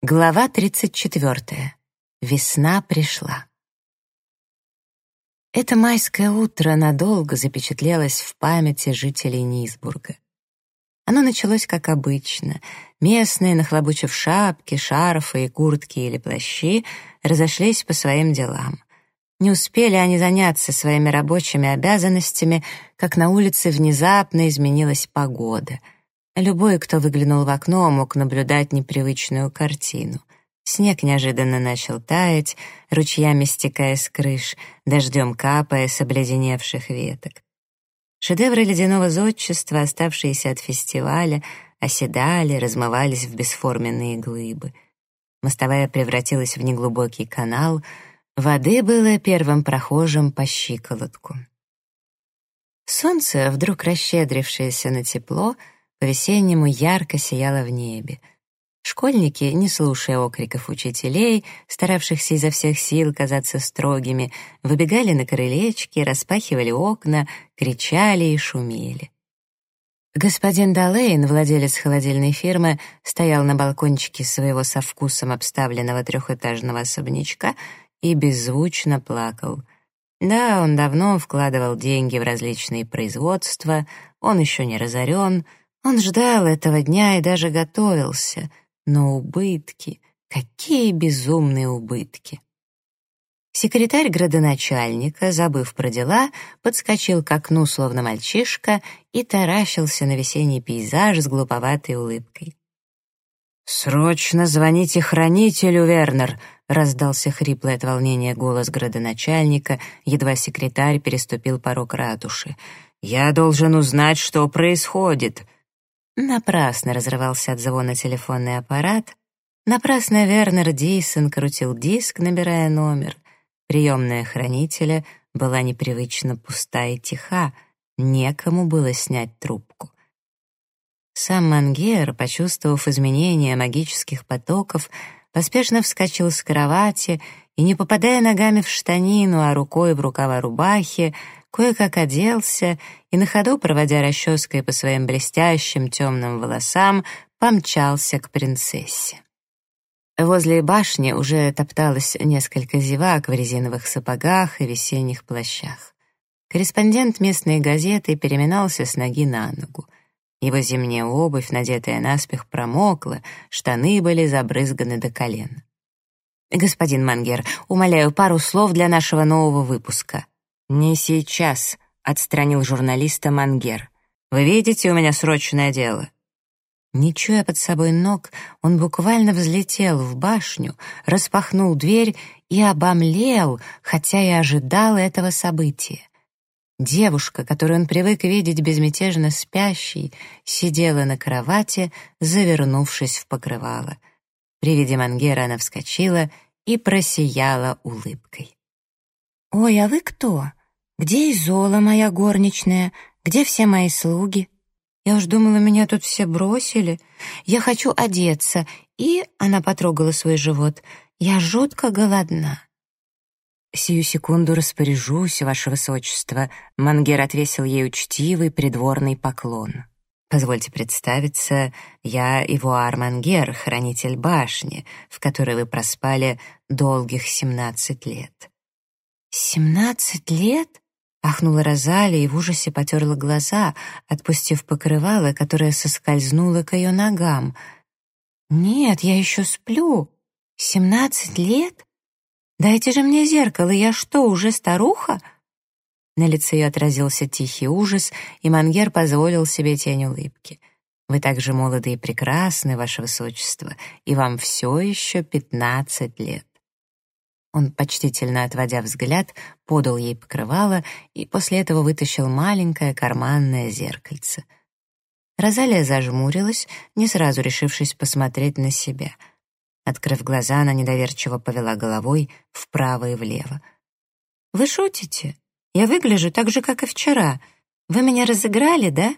Глава 34. Весна пришла. Это майское утро надолго запечатлелось в памяти жителей Низбурга. Оно началось как обычно. Местные, нахлобучив шапки, шарфы и куртки или плащи, разошлись по своим делам. Не успели они заняться своими рабочими обязанностями, как на улице внезапно изменилась погода — Любой, кто выглянул в окно, мог наблюдать непривычную картину. Снег неожиданно начал таять, ручьями стекая с крыш, дождем капая с обледеневших веток. Шедевры ледяного зодчества, оставшиеся от фестиваля, оседали, размывались в бесформенные глыбы. Мостовая превратилась в неглубокий канал, воды было первым прохожим по щиколотку. Солнце, вдруг расщедрившееся на тепло, — по-весеннему ярко сияло в небе. Школьники, не слушая окриков учителей, старавшихся изо всех сил казаться строгими, выбегали на крылечки, распахивали окна, кричали и шумели. Господин Далейн, владелец холодильной фирмы, стоял на балкончике своего со вкусом обставленного трехэтажного особнячка и беззвучно плакал. Да, он давно вкладывал деньги в различные производства, он еще не разорен — он ждал этого дня и даже готовился, но убытки, какие безумные убытки. Секретарь градоначальника, забыв про дела, подскочил к окну, словно мальчишка, и таращился на весенний пейзаж с глуповатой улыбкой. «Срочно звоните хранителю, Вернер!» — раздался хриплый от волнения голос градоначальника, едва секретарь переступил порог ратуши. «Я должен узнать, что происходит!» Напрасно разрывался от звона телефонный аппарат, напрасно Вернер Дийсон крутил диск, набирая номер. Приемная хранителя была непривычно пуста и тиха, некому было снять трубку. Сам Мангер, почувствовав изменение магических потоков, поспешно вскочил с кровати и, не попадая ногами в штанину, а рукой в рукава рубахи, кое-как оделся и на ходу, проводя расческой по своим блестящим темным волосам, помчался к принцессе. Возле башни уже топталось несколько зевак в резиновых сапогах и весенних плащах. Корреспондент местной газеты переминался с ноги на ногу. Его зимняя обувь, надетая наспех, промокла, штаны были забрызганы до колен. «Господин Мангер, умоляю, пару слов для нашего нового выпуска», «Не сейчас», — отстранил журналиста Мангер. «Вы видите, у меня срочное дело». Не чуя под собой ног, он буквально взлетел в башню, распахнул дверь и обомлел, хотя и ожидал этого события. Девушка, которую он привык видеть безмятежно спящей, сидела на кровати, завернувшись в покрывало. При виде Мангера она вскочила и просияла улыбкой. «Ой, а вы кто?» Где Изола, моя горничная? Где все мои слуги? Я уж думала, меня тут все бросили. Я хочу одеться. И она потрогала свой живот. Я жутко голодна. «Сию секунду распоряжусь, ваше высочество», — Мангер отвесил ей учтивый придворный поклон. «Позвольте представиться, я Ивуар Мангер, хранитель башни, в которой вы проспали долгих семнадцать лет». «Семнадцать лет?» Ахнула Розалия и в ужасе потерла глаза, отпустив покрывало, которое соскользнуло к ее ногам. «Нет, я еще сплю. Семнадцать лет? Дайте же мне зеркало, я что, уже старуха?» На лице ее отразился тихий ужас, и Мангер позволил себе тень улыбки. «Вы так же молоды и прекрасны, ваше высочество, и вам все еще пятнадцать лет». Он, почтительно отводя взгляд, подал ей покрывало и после этого вытащил маленькое карманное зеркальце. Розалия зажмурилась, не сразу решившись посмотреть на себя. Открыв глаза, она недоверчиво повела головой вправо и влево. «Вы шутите? Я выгляжу так же, как и вчера. Вы меня разыграли, да?»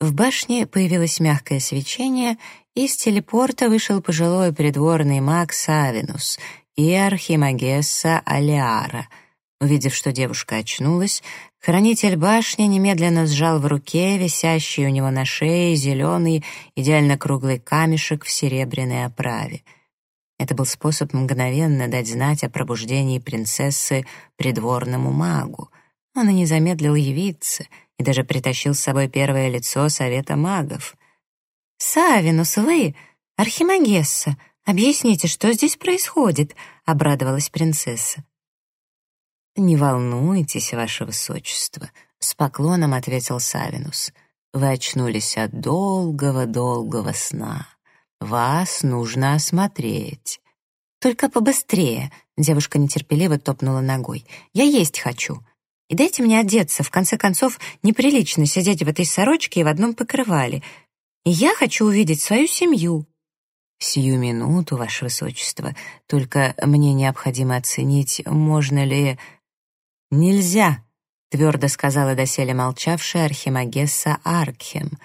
В башне появилось мягкое свечение, и из телепорта вышел пожилой придворный маг Савинус и Архимагесса Алиара. Увидев, что девушка очнулась, Хранитель башни немедленно сжал в руке висящий у него на шее зеленый, идеально круглый камешек в серебряной оправе. Это был способ мгновенно дать знать о пробуждении принцессы придворному магу. Он и не замедлил явиться, и даже притащил с собой первое лицо совета магов. «Савинус, вы, Архимагесса, объясните, что здесь происходит?» — обрадовалась принцесса. «Не волнуйтесь, ваше высочество», — с поклоном ответил Савинус. «Вы очнулись от долгого-долгого сна. Вас нужно осмотреть». «Только побыстрее», — девушка нетерпеливо топнула ногой. «Я есть хочу. И дайте мне одеться, в конце концов, неприлично сидеть в этой сорочке и в одном покрывале. И я хочу увидеть свою семью». «Сию минуту, ваше высочество, только мне необходимо оценить, можно ли...» «Нельзя», — твердо сказала доселе молчавшая Архимагесса Аркхем.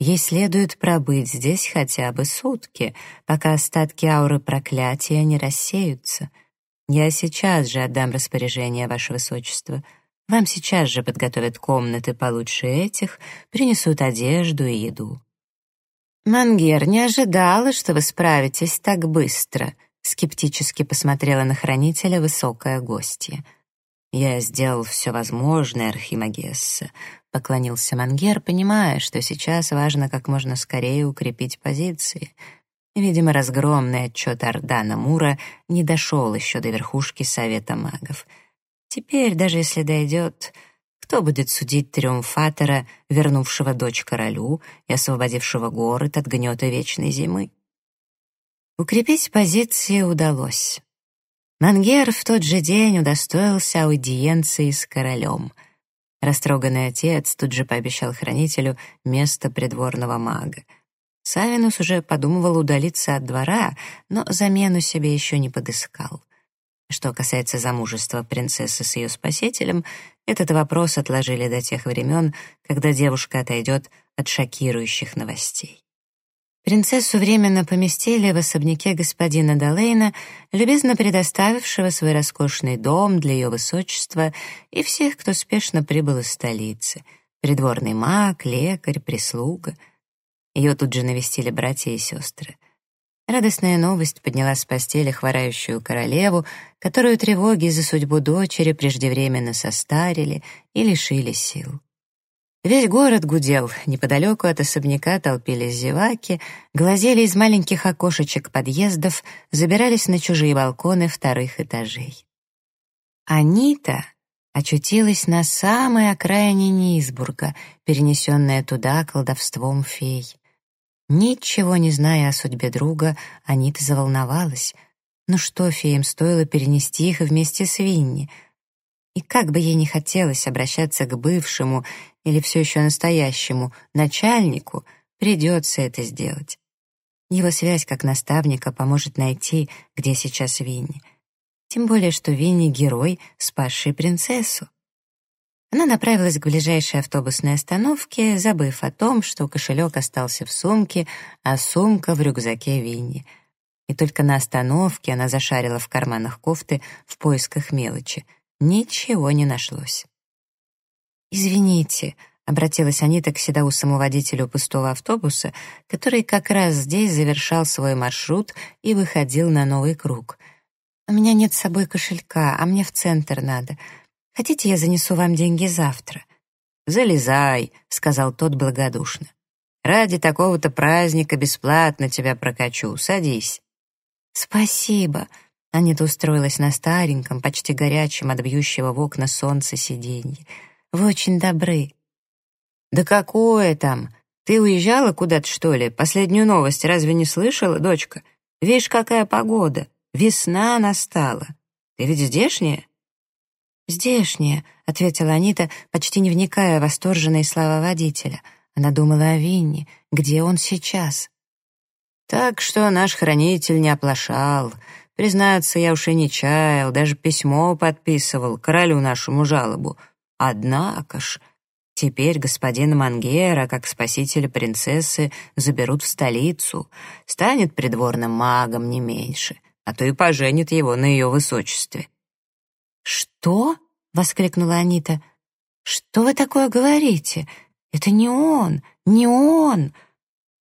«Ей следует пробыть здесь хотя бы сутки, пока остатки ауры проклятия не рассеются. Я сейчас же отдам распоряжение, Ваше Высочество. Вам сейчас же подготовят комнаты получше этих, принесут одежду и еду». «Мангер не ожидала, что вы справитесь так быстро», — скептически посмотрела на хранителя высокая гостья. «Я сделал все возможное, Архимагесса», — поклонился Мангер, понимая, что сейчас важно как можно скорее укрепить позиции. Видимо, разгромный отчет Ордана Мура не дошел еще до верхушки Совета магов. Теперь, даже если дойдет, кто будет судить триумфатора, вернувшего дочь королю и освободившего город от гнета вечной зимы? Укрепить позиции удалось. Мангер в тот же день удостоился аудиенции с королем. Растроганный отец тут же пообещал хранителю место придворного мага. Савинус уже подумывал удалиться от двора, но замену себе еще не подыскал. Что касается замужества принцессы с ее спасителем, этот вопрос отложили до тех времен, когда девушка отойдет от шокирующих новостей. Принцессу временно поместили в особняке господина Далейна, любезно предоставившего свой роскошный дом для ее высочества и всех, кто спешно прибыл из столицы. Придворный маг, лекарь, прислуга. Ее тут же навестили братья и сестры. Радостная новость подняла с постели хворающую королеву, которую тревоги за судьбу дочери преждевременно состарили и лишили сил. Весь город гудел, неподалеку от особняка толпились зеваки, глазели из маленьких окошечек подъездов, забирались на чужие балконы вторых этажей. Анита очутилась на самой окраине Низбурга, перенесенная туда колдовством фей. Ничего не зная о судьбе друга, Анита заволновалась. Ну что феям стоило перенести их вместе с Винни — и как бы ей не хотелось обращаться к бывшему или все еще настоящему начальнику, придется это сделать. Его связь как наставника поможет найти, где сейчас Винни. Тем более, что Винни — герой, спасший принцессу. Она направилась к ближайшей автобусной остановке, забыв о том, что кошелек остался в сумке, а сумка в рюкзаке Винни. И только на остановке она зашарила в карманах кофты в поисках мелочи — Ничего не нашлось. «Извините», — обратилась Анита к седоусому водителю пустого автобуса, который как раз здесь завершал свой маршрут и выходил на новый круг. «У меня нет с собой кошелька, а мне в центр надо. Хотите, я занесу вам деньги завтра?» «Залезай», — сказал тот благодушно. «Ради такого-то праздника бесплатно тебя прокачу. Садись». «Спасибо», Анита устроилась на стареньком, почти горячем от бьющего в окна солнца сиденье. «Вы очень добры». «Да какое там? Ты уезжала куда-то, что ли? Последнюю новость разве не слышала, дочка? Видишь, какая погода. Весна настала. Ты ведь здешняя?» «Здешняя», — ответила Анита, почти не вникая в восторженные слова водителя. Она думала о Винни. Где он сейчас? «Так что наш хранитель не оплошал. Признаться, я уж и не чаял, даже письмо подписывал королю нашему жалобу. Однако ж, теперь господина Мангера, как спасителя принцессы, заберут в столицу, станет придворным магом не меньше, а то и поженит его на ее высочестве. «Что?» — воскликнула Анита. «Что вы такое говорите? Это не он, не он!»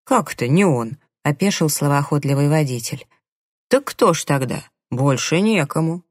«Как это не он?» — опешил словоохотливый водитель. «Так кто ж тогда? Больше некому».